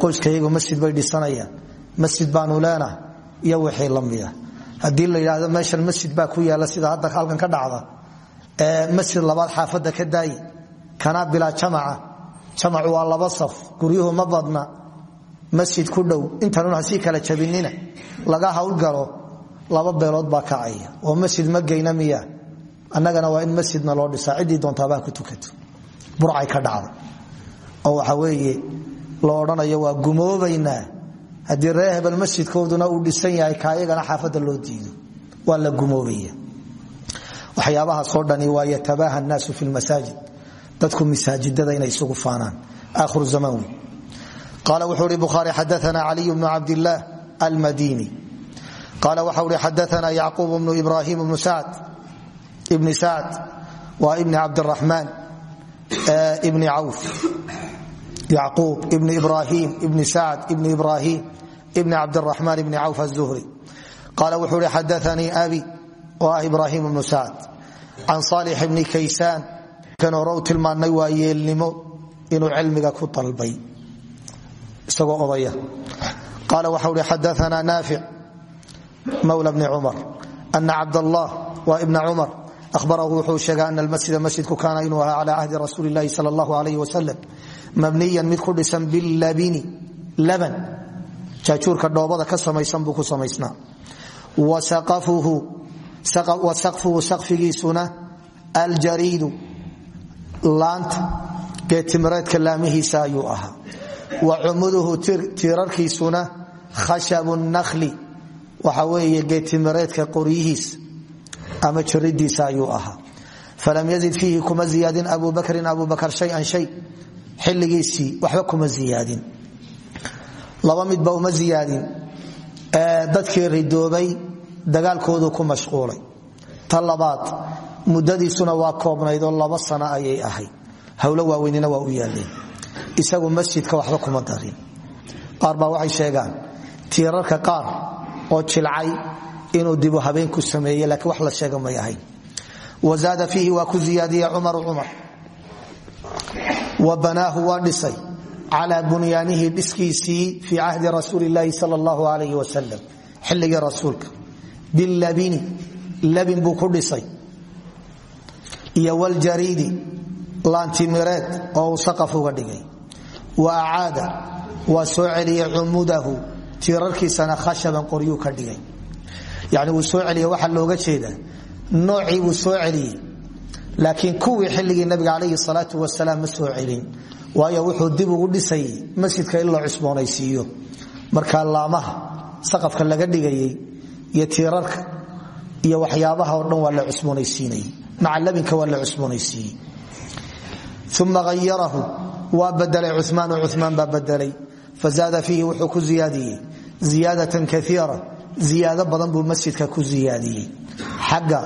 Qoyskayagu masjid bay dhisanayaan. Masjid baanu leenahay iyo wixii la mida haddii la yidhaahdo meeshan masjid baa ku yaalla sida hadda halkan ka dhacda. Masjid labaad xaafadda ka daayi. Kanaa bilaa jamaca. Jamacu waa laba saf. Guryuhu ma badna. Masjid ku dhow. Intanun hasii kala jabinina. Laga hawlgalo laba beelood baa kacaya oo masjid ma geyna annagana waa in masjidna loo dhisaa. Ciddii doontaabaa ku tukato burcay ka dhacda oo waxa weeye la odhanayo waa gumoobaynaa. Haddii ree hebel masjidkooduna uu dhisan yahay kaayagana xaafadda loo diido. Waa la gumoobaya. Waxyaabahaasoo dhani waa yatabaaha annaasu fi lmasaajid dadku masaajidada inay isugu faanaan. Aakhiru zamaan wey qaala wuxuu ihi bukhaari xadaana caliy bnu cabdillaah almadini. Qaala waxau ihi xadaana yacquub bnu sacd ibni sacd waa ibni cabdiraxmaan ibni cawf yacquub ibni ibrahim ibni sacd ibni ibrahim ibni cabdiraxmaan ibni cawf azuhri qaala wuxuu ihi xadaanii abi oo ah ibrahim bnu sacd can saalix bni kaysaan kan hore u tilmaannay waa yeelnimo inuu cilmiga ku dalbay. Isagoo odaya. Qaala waxau hi xadaana naafic mawla bni cumar ana cabdallah waa ibna cumar ahbarahu wuxuu sheegay ana almasjida masjidku kaana inuu ahaa cala cahdi rasuuli lahi sal allahu alayh wasalam mabniyan mid ku dhisan bilabini laban jaajuurka dhoobada ka samaysan buu ku samaysnaa wa saqfuhu saqfigiisuna aljariidu laanta geetimireedka laamihiisa ayuu ahaa wa cumuduhu tiirarkiisuna ama jiridiisa ayuu ahaa. Falam yazid fiihi kuma ziyaadin abu bakrin abu bakr shayan shay. Xilligiisii waxba kuma ziyaadin. Laba midba uma ziyaadin. Dadkii ridoobay dagaalkoodu ku mashquulay. Ta labaad waa koobnayd oo laba sano ayay ahayd. Howlo waaweynina waa u yaaleen isagu masjidka waxba kuma darin. Qaar baa waxay sheegaan tiirarka qaar oo jilcay inuu dibu habeenku sameeye laakiin wax la sheega may ahayn. Wa zaada fiihi waa ku ziyaadiye cumaru cumar. Wa banaahu waa dhisay. Calaa bunyaanihi dhiskiisii fii cahdi rasuuli illaahi sal allahu alayh wasalam xilligii rasuulka. Bilabini labin buu ku dhisay. Iyo waljariidi laantimireed oo saqaf uga dhigay. Wa acaada waa soo celiyey cumudahu khashaban qoryuu ka dhigay yani wuu soo celiye waxaa looga jeedaa noocii wuu soo celiyey laakiin kuwii xilligii nabiga calayhi salaatu wasalaam ma soo celin. Waayo wuxuu dib ugu dhisayay masjidka in la marka laamaha saqafka laga dhigayey iyo tiirarka iyo waxyaabaha oo dhan waa la cusboonaysiinayey maca waa la cusboonaysiiyey. Uma ayarahu waa badelay cumaanu cumaan baa badelay fazaada fiihi wuxuu ku ziyaadiyey. Ziyaadatan kaiira ziyaado badan buu masjidka ku ziyaadiyey. Xagga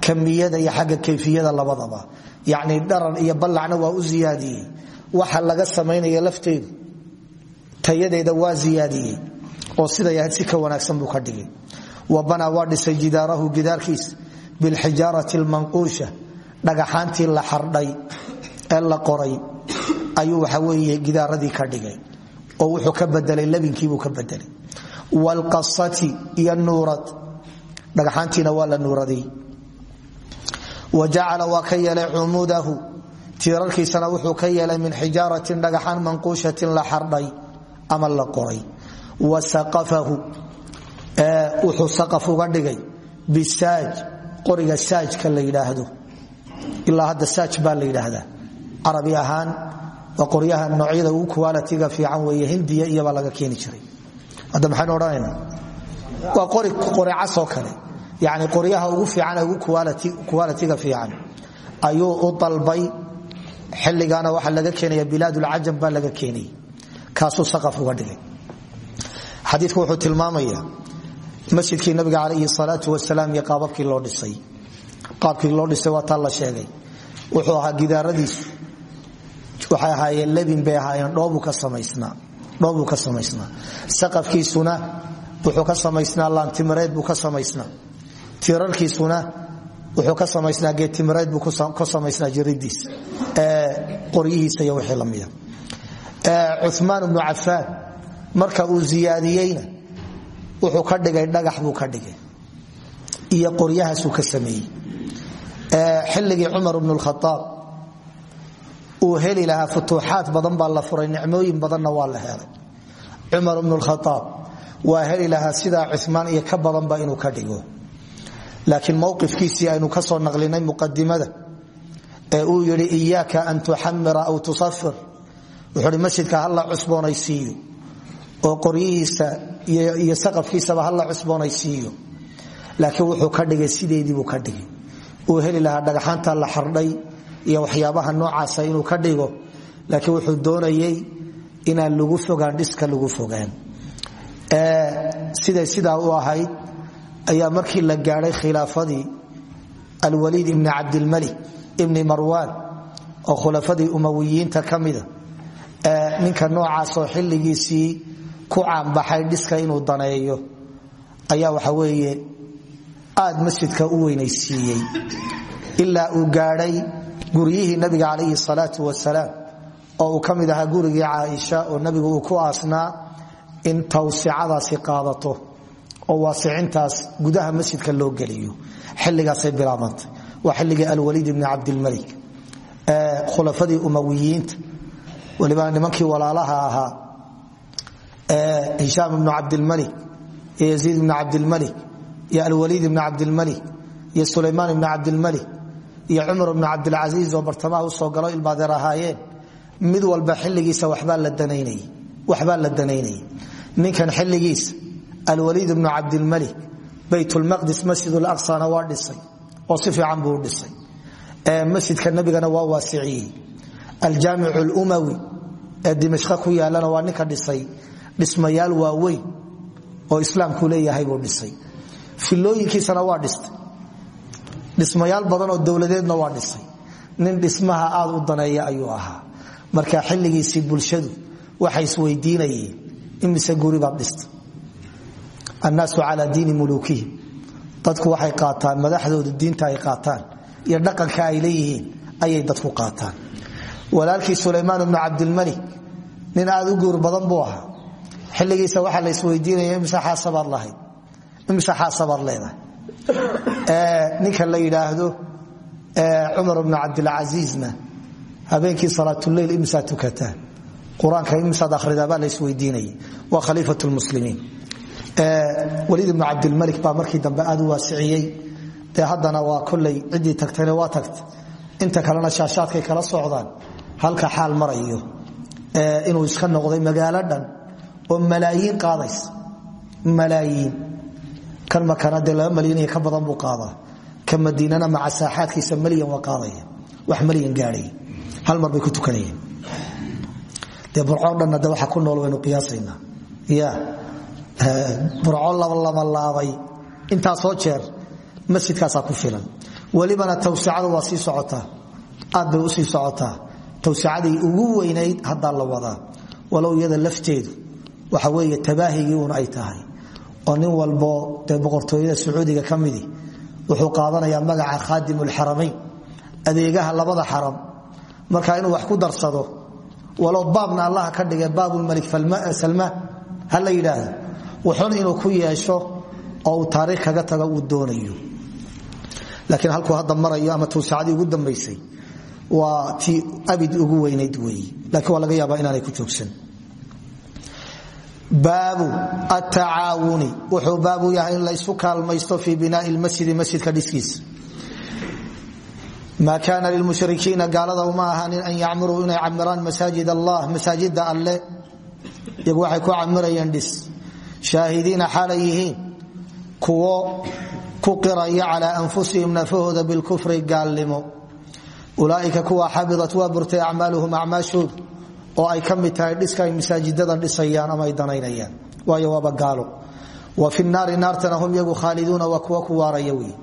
kamiyada iyo xagga kayfiyada labadaba. Yacni dharan iyo ballacna waa u ziyaadiyey. Waxa laga samaynaya lafteedu tayadeeda waa ziyaadiyey. Oo siday si ka wanaagsan buu ka dhigay. Wa banaa waa dhisay jidaarahu gidaarkiis bilxijaarati almanquusha. Dhagaxaantii la xardhay ee la qoray. Ayuu waxa weeye gidaaradii ka dhigay. Oo wuxuu ka bedelay labinkiibuu ka bedelay wlqasati iyo nuurad dhagaxaantiina waa la nuuraday wa jacala waa ka yeelay cumudahu tiirarkiisana wuxuu ka yeelay min xijaaratin dhagaxaan manquushatin la xardhay ama la qoray wa saqafahu wuxuu saqaf uga dhigay bisaaj qoriga saajka la yidhaahdo ilaa hadda saaj baa fiican weeye hindiya iyobaa laga keeni jiray hadda maxaynu odhanayna waa qori qoricasoo kale. Yani qoryaha ugu fiican ugu kuwaalitiga fiican. Ayuu u dalbay. Xilligaana waxaa laga keenaya bilaadulcajam baa laga keenayay kaasuu saqaf uga dhigay. Xadiidku wuxuu tilmaamaya masjidkii nabiga calayhi salaatu wasalaam iyo loo dhisay. Qaabkii loo dhisay waa taa la sheegay. Wuxuu ahaa gidaaradiisu. Waxay ahaayeen lebin bay ahaayeen dhoobuu ka samaysnaa dhoobuu ka samaysnaa. Saqafkiisuna wuxuu ka samaysnaa laantimireed buu ka samaysnaa. Tiirarkiisuna wuxuu ka samaysnaa geetimireed buu ka samaysnaa jiridiis qoryihiisa iyo wixii la mida. Cumaan ibnu cafaan marka uu ziyaadiyeyna wuxuu ka dhigay dhagax buu ka dhigay. Iyo qoryahaasuu ka sameeyey. Xilligii cumar bnu lkhaaab uu heli lahaa futuuxaad badan baa la furay nicmooyin badanna waa la helay. Cumar bnu lkhaaab waa heli lahaa sidaa cumaan iyo ka badanba inuu ka dhigo. Laakiin mowqifkiisii aynu ka soo naqlinay muqadimada ee uu yidhi iyaaka an tuxamira aw tusafir wuxuu hi masjidka hala cusboonaysiiyo oo qoryihiisa iyo saqafkiisaba hala cusboonaysiiyo. Laakiin wuxuu ka dhigay sideediibuu ka dhigay. Uu heli lahaa dhagaxaanta la xardhay iyo waxyaabaha noocaasa inuu ka dhigo laakiin wuxuu doonayey inaan lagu fogaan dhiska lagu fogaan. Siday sidaa u ahayd ayaa markii la gaadhay khilaafadii alwaliid ibni cabdilmalik ibni marwaan oo khulafadii umawiyiinta ka mida. Ninka noocaasoo xilligiisii ku caanbaxay dhiska inuu daneeyo ayaa waxa weeye aad masjidka u weynaysiiyey. Ilaa uu gaadhay guryihii nabiga calayhi salaatu wasalaam oo uu ka mid gurigii caaisha oo nabigu uu ku aasnaa in tawsicadaasi qaadato oo waasicintaas gudaha masjidka loo geliyo. Xilligaasay bilaabantay. Waa xilligii alwaliid ibni cabdilmalik. Khulafadii umawiyiinta. Waliba nimankii walaalaha ahaa hishaam ibnu cabdilmalik iyo yaziid ibni cabdilmalik iyo alwaliid ibni cabdilmalik iyo sulaymaan ibni cabdilmalik iyo cumar ibnu cabdilcasiis oo bartamaha u soo galo ilmaadeer ahaayeen mid walba xilligiisa waxbaa la danaynayay ninkan xilligiisa alwaliid ibnu cabdilmalik baytulmaqdis masjid laqsana waa dhisay oo si fiican buu u dhisay. Masjidka nabigana waa waasiciyey. Aljaamic lumawi ee dimashqa ku yaalana waa ninka dhisay dhismayaal waaweyn oo islaamku leeyahay buu dhisay. Filooyinkiisana waa dhistay dhismayaal badan oo dowladeedna waa dhisay. Nin dhismaha aad u daneeya ayuu ahaa. Marka xilligiisii bulshadu waxay isweydiinayeen imise guri baad dhista annaasu calaa diini muluukihim dadku waxay qaataan madaxdoodu diinta ay qaataan iyo dhaqanka ay leeyihiin ayay dadku qaataan. Walaalkii sulaymaan ibnu cabdilmalik nin aad u guur badan buu ahaa. Xilligiisa waxaa la isweydiinaya imise xaasabaad lahayd? Imise xaasabaad leedahay ninka la yidhaahdo cumar bnu cabdilcasiisna habeenkii salaatuleyl imisaa tukataan qur'aanka imisaad akhridaabaa la isweydiinayay. Waa khaliifat lmuslimiin. Waliid ibnu cabdilmalik baa markii dambe aad u waasiciyey. Dee haddana waa koley ciddii tagtayna waa tagta inta kalena shaashaadkay kala socdaan halka xaal marayo. Inuu iska noqday magaalo dhan oo malaayiin qaadaysa. Malaayiin kan makana dee laba malyan ka badan buu qaadaa. Ka madiinana maca saaxaadkiisa malyan waa qaadaya. Wax malyan gaadhay. Hal mar bay ku tukanayeen. Dee burcoo dhanna de waxa ku nool waynu qiyaasaynaa. Ya burco labalabalaabay intaasoo jeer masjidkaasaa ku filan. Welibana tawsicada waa sii socotaa aad bay u sii socotaa tawsicadii ugu weynayd haddaa la wadaa. Walow iyada lafteedu waxa weeye tabaahigii ay tahay oo nin walbo dee boqortooyada sacuudiga ka midi wuxuu qaadanayaa magaca khaadim lxaramayn adeegaha labada xaram. Marka inuu wax ku darsado walow baabna allaha ka dhige baabulmalik salmaan ha la yidhaahdo inuu ku yeesho oo taariikh kaga tago uu doonayo. Laakiin halkuu hadda marayo ama tawsacadii ugu dambaysay waa tii abid ugu weynayd weeye lakiin waa laga yaabaa inaanay ku joogsan baabu atacaawuni wuxuu baabu yahay in laysu kaalmaysto fii binaai lmasjidi masjidka dhiskiisa. Maa kaana lilmushrikiina gaalada uma ahaanin an yacmuruu inay camiraan masaajid allah masaajida alle. Iyagu waxay ku camirayeen dhis. Shaahidiina xaalay yihiin kuwo ku qiraya calaa anfusihim nafahooda bilkufri gaalnimo. Ulaaika kuwa xabidat waa burtay acmaaluhum acmaashooda oo ay ka mid tahay dhiska ay masaajidadan dhisayaan ama ay danaynayaan. Waayo waaba gaalo. Wa fi naari naartana hum yagu khaaliduuna waa kuwa ku waaraya wey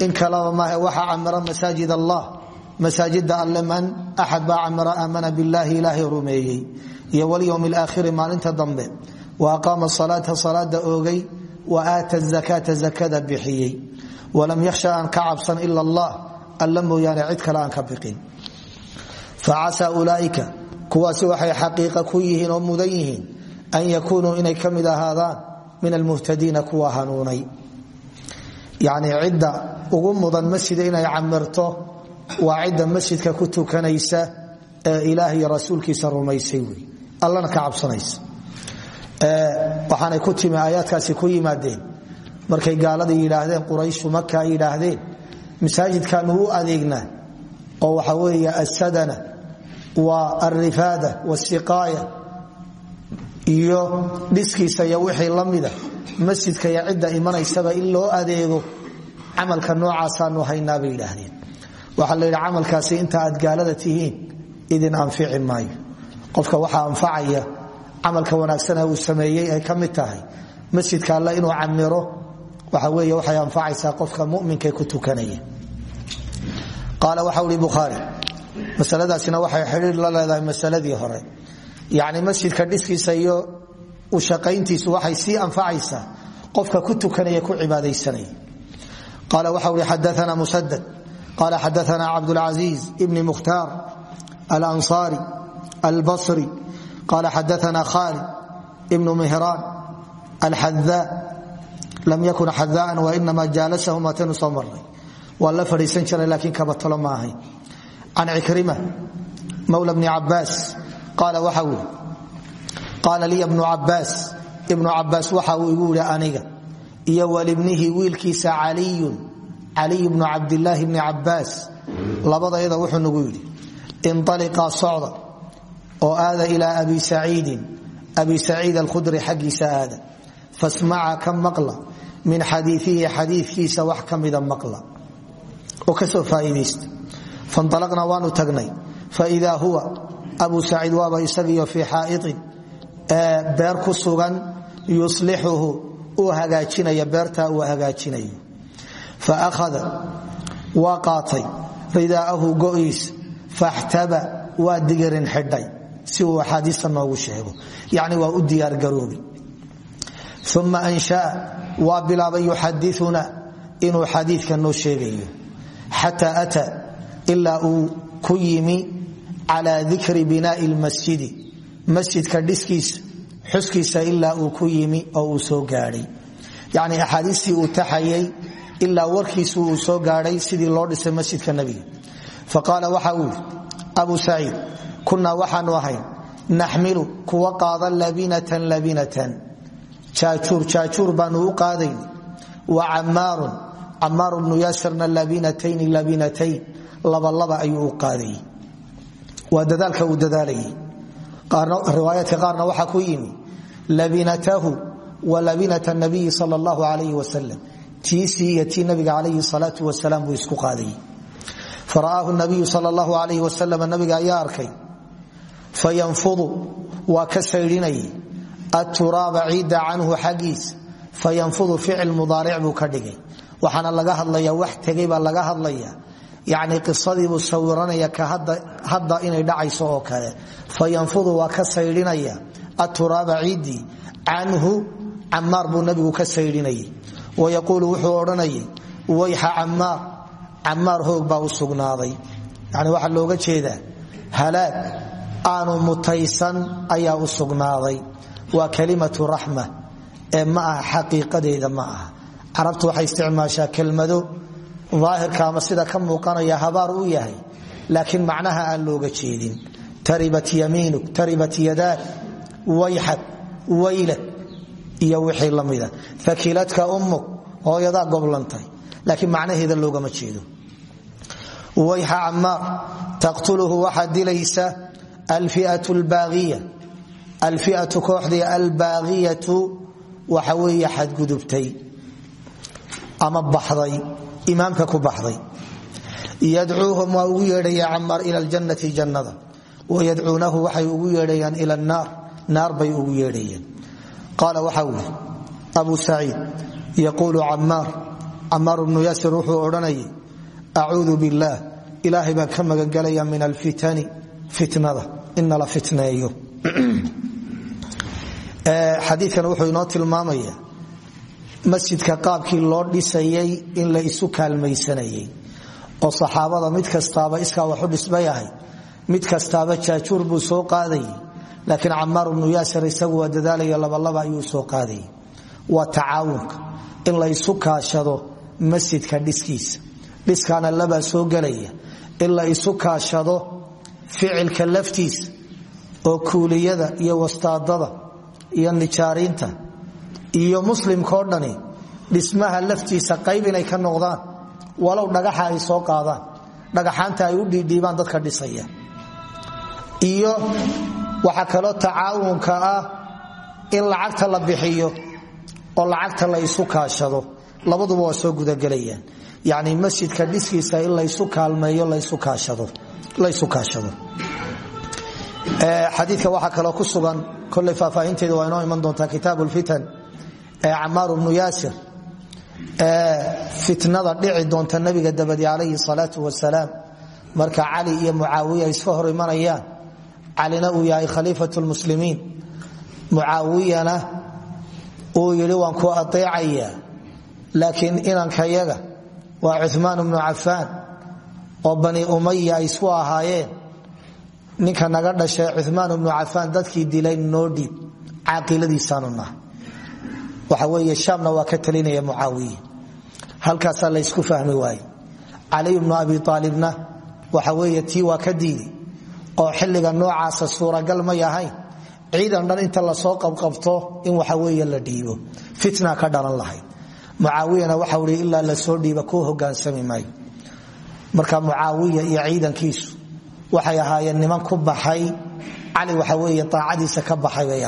in kalaba maahe waxa camira masaajid allah masaajida alle man axad baa camira aamana billahi ilaahay rumeeyey. Iyo walyowm alaakhiri maalinta dambe wa aqaama salaata salaada oogay wa aata zakaata zakada bixiyey. Walam yakhsha aan ka cabsan allah alla mooyaane cid kale aan ka facasa ulaaika kuwaasi waxay xaqiiqa ku yihiin oo mudan yihiin an yakunuu inay ka mid ahaadaan min almuhtadiina kuwa hanuunay yani cidda ugu mudan masjida inay camirto waa cidda masjidka ku tukanaysa ee ilaah iyo allana ka cabsanaysa waxaanay ku timi aayaadkaasi ku yimaadeen markay gaaladii yidhaahdeen qurayshu maka ay yidhaahdeen masaajidkaanu u oo waxa weeye asadana waa alrifaada wasiqaaya iyo dhiskiisa iyo wixii la mida masjidka iyo cidda imanaysaba in loo adeego camalka noocaasaanu haynaa bay yidhaahdeen. Waxaa la yidhi camalkaasi inta aad gaalada tihiin idin anfici maayo. Qofka waxaa anfacaya camalka wanaagsana uu sameeyey ay ka mid tahay. Masjidka alle inuu camiro waxa weeye waxay anfacaysaa qofka muminkae ku tukanaya qaala waxau hi bukhaari masaladaasina waxay xidhiir la leedahay masaladii hore. Yani masjidka dhiskiisa iyo ushaqayntiisu waxay sii anfacaysaa qofka ku tukanaya ku cibaadaysanaya. Qaala waxa ui xadaana musadad qaala xadaana cabdulcasiiz ibni mukhtaar alansaari albasri. Qaala xadaana khaalid ibnu mihraan alxadaa lam yakun xadaan wainama jaalasahum ataynu soo marnay. Waa la fadhiisan jiray laakiin kabatalo ma can cikrima mawla bni cabaas qaala waxa ui qaala liya bnu cabaas ibnu cabaas waxa uu igu yihi aniga iyo walibnihi wiilkiisa caliyun caliy bnu cabdilaahi bni cabaas labadayada wuxuu nagu yidhi inaliqaa socda oo aada ilaa abi saciidin abi saciid alkhudri xaggiisa aada fasmaca ka maqla min xadiiihi xadiikiisa wax ka mida fanalaqnaa waanu tagnay. Faidaa huwa abu saciid waaba isagiyo fii xaa'iin beer ku sugan yuslixuhu uu hagaajinaya beertaa uu hagaajinayo. Fa ahada waa qaatay ridaahu go'iis faxtaba waa digirin xidhay si uu axaadiista noogu sheego. Yacni waa u diyaargaroobi uma anshaa waa bilaabay ilaa uu ku yimi cala dikri binaai lmasjidi masjidka dhiskiisa xuskiisa ilaa uu ku oo uu soo gaadhay yacni axaadiistii uu taxayay ilaa warkiisu uu soo gaadhay sidii loo dhisay masjidka nebiga. Faqaala waxa uu yidhi abu saciid kunnaa waxaanu ahayn naxmilu kuwa qaada labinatan labinatan. Jaajuur jaajuur baanu u qaadayn wa cammaarun cammaar bnu yaasirna labinatayni labinatayn labalaba ayuu u qaadayay waa dadaalka uu dadaalayay riwaayaadka qaarna waxaa ku yimi labinatahu wa labinata nabiyi sal allahu alayh wasalam tiisii iyo nabiga calayhi salaatu wasalaam buu isku qaadayay fara'aahu nabiyu sal allahu alayh wasalam nabiga ayaa arkay fayanfudu waa ka saydhinayay aturaaba ciidda canhu fayanfudu ficil mudaaric buu ka dhigay. Laga hadlaya wax tegay baa laga hadlaya yacni qisadiibuu sawiranaya hadda inay dhacayso oo kale. Fayanfudu waa ka saydhinaya aturaaba ciiddii canhu camaar buu nabigu ka saydhinayay. Wayaquulu wuxuu odhanayay wayxa camaar camaar hoog baa u sugnaaday. Yani waxaa looga jeedaa halaag aanu mutaysan ayaa u sugnaaday. Waa kalimatu raxma ee ma aha xaqiiqadeeda ma aha. Carabtu waxay isticmaashaa kelmado daahirka ama sida ka muuqanaya habaar u yahay laakiin macnaha aan looga jeedin. Taribat yamiinuk taribat yadaak wayxak waylak iyo wixii la mida. Fakiladka ummuk hooyadaa goblantay laakiin macnaheeda loogama jeedo. Wayxa camaar taqtuluhu waxaa dilaysa alfiatu kooxdii albaagiyatu waxa weeye xadgudubtay ama baxday imaamka ku baxday. Yadcuuhum waa ugu yeedhaya camaar ila ljannati jannada. Wayadcuunahu waxay ugu yeedhayaan ila naar naar bay ugu yeedhayaan qaala waxa uu abu saciid yaquulu camaar camaar bnu yaasir wuxuu odhanayay acuudu billaah ilaahay baan ka magangelaya min alfitani fitnada. Ina la fitneeyo. Xadiikan wuxuu inoo tilmaamaya masjidka qaabkii loo dhisayay in la isu kaalmaysanayay oo saxaabada mid kastaaba iskaa waxu dhisbayahay mid kastaaba jaajuur buu soo qaadayay laakiin camaar bnu yaasir isagu waa dadaalaya labalaba ayuu soo qaadayay waa tacaawunka in la isu kaashado masjidka dhiskiisa. Dhiskaana labaa soo gelaya in la isu kaashado ficilka laftiisa oo kuuliyada iyo wastaadada iyo nijaariinta iyo muslimkao dhani dhismaha laftiisa qayb inay ka noqdaan walow dhagaxa ay soo qaadaan dhagaxaanta ay u dhiidhiibaan dadka dhisaya. Iyo waxaa kaloo tacaawunka ah in lacagta la bixiyo oo lacagta la isu kaashado. Labaduba waa soo gudagelayaan. Yacni masjidka dhiskiisa in laysu kaalmeeyo laysu kaashado xadiika waxaa kaloo ku sugan koley faahfaahinteeda waa inoo iman doontaa kitaab lfitan ee camaar bnu yaasir fitnada dhici doonta nabiga dabadi calayhi salaau wasalaam marka cali iyo mucaawiya iska hor imanayaan calina uu yahay khaliifat lmuslimiin mucaawiyana uu yidhi waan ku aeecaya laakiin inankayaga waa cumaan bnu cafaan oo bani umaya ay isku ahaayeen. Ninka naga dhashay cumaan bnu cafaan dadkii dilay noo dhiib caaqiladiisaanu waxa weeye shaamna waa ka talinaya mucaawiye. Halkaasaa laysku fahmi waaye. Caliy bnu abi aalibna waxa weeye tii waa ka diiday oo xilliga noocaasa suuragal may ahayn. Ciidan dhan inta la soo qabqabto in waxa weeye la dhiibo. Fitna ka dhalan lahayd. Mucaawiyana waxau i ilaa la soo dhiiba kuu hogaansami maayo. Marka mucaawiya iyo ciidankiisu waxay ahaayeen niman ku baxay. Cali waxa weeye aacadiisa ka baxay bay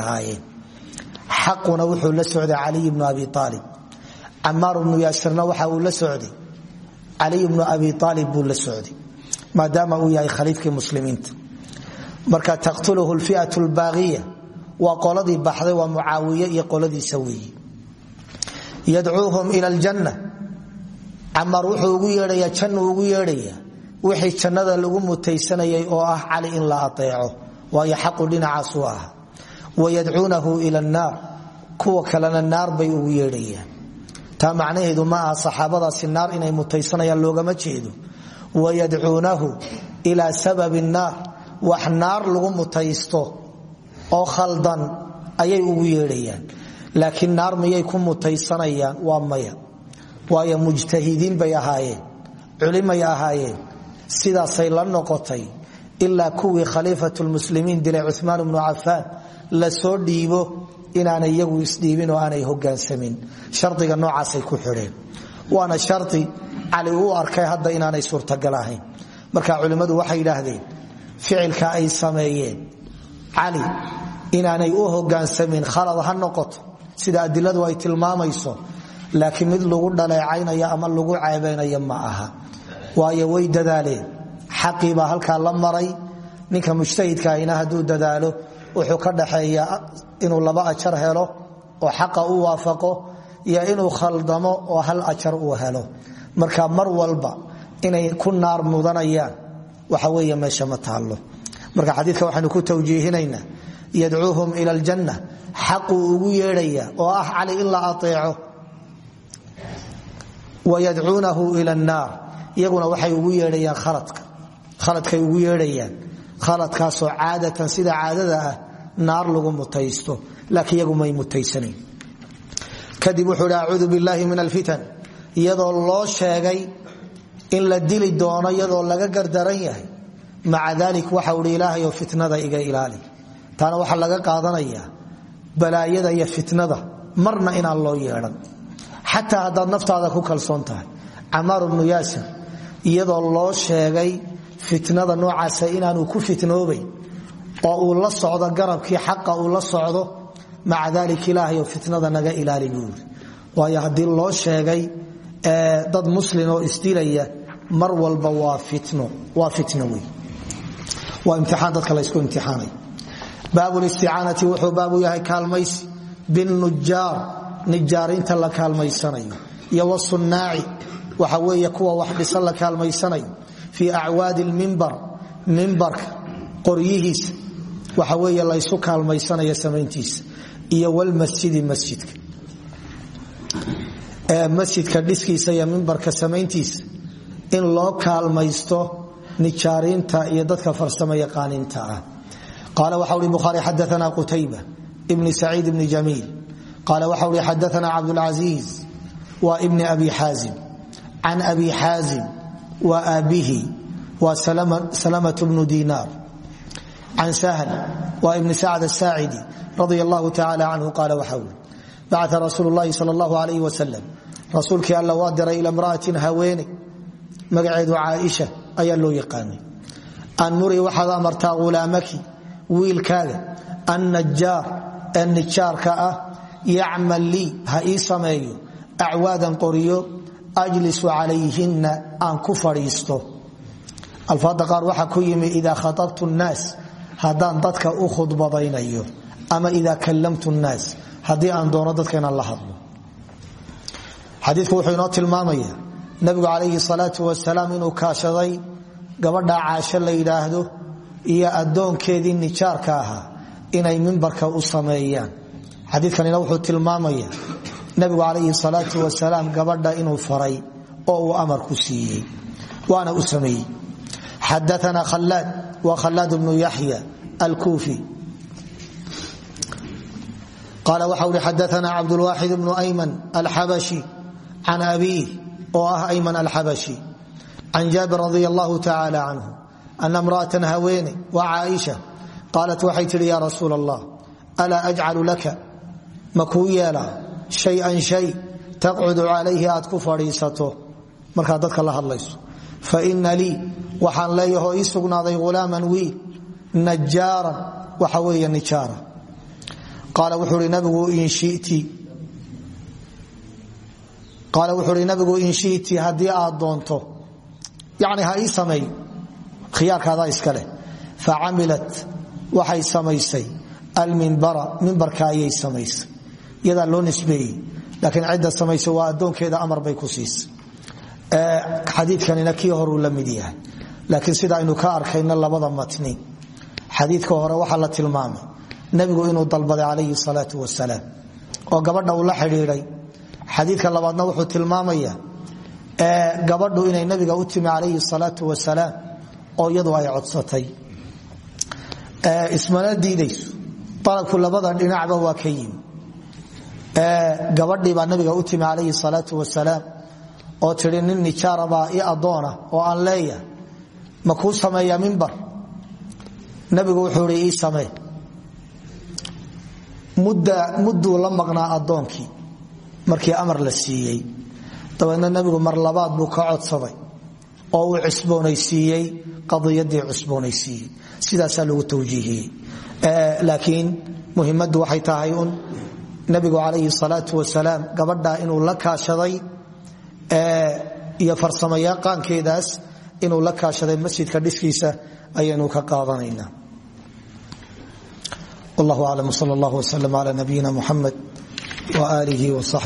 xaquna wuxuu la socday caliy bnu abi aalib camaar bnu yaasirna waxa uu la socday. Caliy bnu abi aalib buu la socday maadaama uu yahay khaliifkii muslimiinta. Marka taqtuluhu lfiat lbaaqiya waa qoladii baxday waa mucaawiye iyo qoladiisa weeye yadcuuhum ila aljanna. Camaar wuxuu ugu yeedhayaa jannuu ugu yeedhayaa wixii jannada lagu mutaysanayay oo ah cali in la ateeco waayo xaqu dhinacaasuu ah wayadcuunahu ila annaar kuwa kalena naar bay ugu yeedhayaan taa macnaheedu ma aha saxaabadaasi naar inay mutaysanayaan loogama jeedo wayadcuunahu ilaa sababi naar wax naar lagu mutaysto oo khaldan ayay ugu yeedhayaan laakiin naar miyay ku mutaysanayaan waa maya waayo mujtahidiin bay ahaayeen culimay ahaayeen sidaasay la noqotay ilaa kuwii khaliifat lmuslimiin dilay cumaan bnu cafaan la soo dhiibo inaanay iyagu isdhiibin oo aanay hogaansamin. Shardiga noocaasay ku xidheen. Waana shari cali uu arkay hadda inaanay suurtagal ahayn. Marka culimmadu waxay yidhaahdeen ficilka ay sameeyeen. Cali inaanay u hogaansamin khalad ha noqoto sida adiladu ay tilmaamayso laakiin mid lagu dhaleecaynaya ama lagu ceebaynaya ma aha. Waayo way dadaaleen. Xaqiibaa halkaa la maray. Ninka mujtahidkaahina hadduu dadaalo wuxuu ka dhaxeeyaa inuu laba ajar helo oo xaqa u waafaqo iyo inuu khaldamo oo hal ajar uu helo. Marka mar walba inay ku naar mudanayaan waxa weeye meesha ma taallo. Marka xadiidka waxaynu ku tawjiihinaynaa yadcuuhum ila aljanna xaquu ugu yeedhaya oo ah cali in la aeeco wayadcuunahu ila annaar iyaguna waxay ugu yeedhayaan khaladka. Khaladkay ugu yeedhayaan khaladkaasoo caadatan sida caadada ah naar lagu mutaysto laakiin iyagu may mutaysanayn. Kadib wuxuu hi acuudu billaahi min alfitan. Iyadoo loo sheegay in la dili doono iyadoo laga gardaran yahay maca dalik waxau hi ilaahayo fitnada iga ilaali. Taana waxaa laga qaadanaya balaayada iyo fitnada marna inaan loo yeedhan. Xataa haddaad naftaada ku kalsoon tahay. Camaar bnu iyadoo loo sheegay fitnada noocaasa inaanu ku fitnoobayn oo uu la socdo garabkii xaqa uu la socdo maca dalik ilaahayo fitnada naga ilaali buu yiri waayo loo sheegay dad muslin oo isdilaya mar walba waa fitno waa fitno waa imtixaan dadka laysku imtixaanay. Baabu listicaanati wuxuu baabu yahay kaalmaysi. Binujaar nijaarinta la kaalmaysanayo. Iyo wsunaaci waxa weeye kuwa wax dhisan la kaalmaysanayo fii acwaadi lmimbar mimbarka qoryihiisa. Waxa weeye laysu kaalmaysanaya samayntiisa. Iyo wlmasjidi masjidka. Masjidka dhiskiisa iyo mimbarka samayntiisa. In loo kaalmaysto nijaarinta iyo dadka farsamo yaqaaninta ah. Qaala waxa ui bukhaari xadaana qutayba bni saciid bni jamiil. Qaala waxa ui xadaana cabdulcasiiz wa bni abi xaazim can waa aabbihi waa salamat bnu diinaar can sahl waa ibni sacd asaacidi radia allahu tacala canhu qaala waxaa wuri bacaa rasuulu llahi sal allahu alayh wasalam rasuulkii alla waa diray ila mra'atin haweeney. Magaceedu caaisha ayaa loo yaqaanay. Anmuri waxaad amartaa hulaamaki wiilkaaga annajaar ee nijaarka ah yacmal lii ha ii ajlisu calayhinna aan ku fadhiisto. Alfaada qaar ku yimi idaa khaabtu nnaas haddaan dadka u khudbadaynayo ama idaa kallamtu nnaas haddii aan doono dadka inaan la hadlo. Xadiiku wuxuu inoo tilmaamaya nabigu calayhi salaatu wasalaam inuu kaashaday gabadha caasho la yidhaahdo iyo addoonkeedii nijaarka ahaa inay mimbarka u sameeyaan. Xadiikanina wuxuu tilmaamaya nabigu calayhi salaatu wasalaam gabadha inuu faray oo uu amar ku siiyey. Waana u sameeyey. Xadaana khalaad wa khalaad bnu yaxya alkuufi qaala waxa uhi xadaana cabdulwaaxid bnu ayman alxabashi can abiih oo ah ayman alxabashi can jaabir radi allahu tacaala canhu ana mraatan haweene wa caaisha qaalat waxay tihi ya rasuul allah alaa ajcalu laka? Ma kuu yeelaa shayan shay taqcudu calayhi aad ku fadhiisato markaad dadka la hadlayso fa ina lii waxaan leeyahoo ii sugnaaday hulaaman wiil najaaran waxa weeye nijaara qaala wuxuu hi nabigu in shiti haddii aad doonto yani ha ii sameeyo khiyaarkaadaa iska leh facamilat waxay samaysay almimbara mimbarka ayay samaysay iyadaa loo nisbeeyey laakiin cidda samaysa waa addoonkeeda amar bay ku siisay xadiikanina kii horuu la mid yahay. Laakiin sida aynu ka arkayno labada matni xadiidka hore waxaa la tilmaamay nebigu inuu dalbaday calayhi salaau wasalaam oo gabadha uu la xidhiiday xadiidka labaadna wuxuu tilmaamaya gabadhu inay nabiga u timi calayhi salaau wasalaam oo iyadu ay codsatay. Ismana diidayso alabku labada dhinacba waa ka yimi gabadhii baa nabiga u timi calayhi salaau wasalaam oo tii nin nijaarabaa i adoona oo aan leeyahay ma kuu sameeya mimbar nabigu wuxuu i samee. Mudduu la maqnaa addoonkii markii amar la siiyey. Dabeedna nabigu mar labaad buu ka codsaday oo uu cusboonaysiiyey qadiyadii cusboonaysiiyey sidaasaa lagu tawjiihiyey. Laakiin muhimaddu waxay tahay nabigu calayhi salaau wasalaam gabadha inuu la kaashaday iyo farsamayaqaankeedaas inuu la kaashaday masjidka dhiskiisa ayaynu ka qaadanayna wallahu aclam sal allah wslm cla nabiyina muxamed w alihi wsaxbi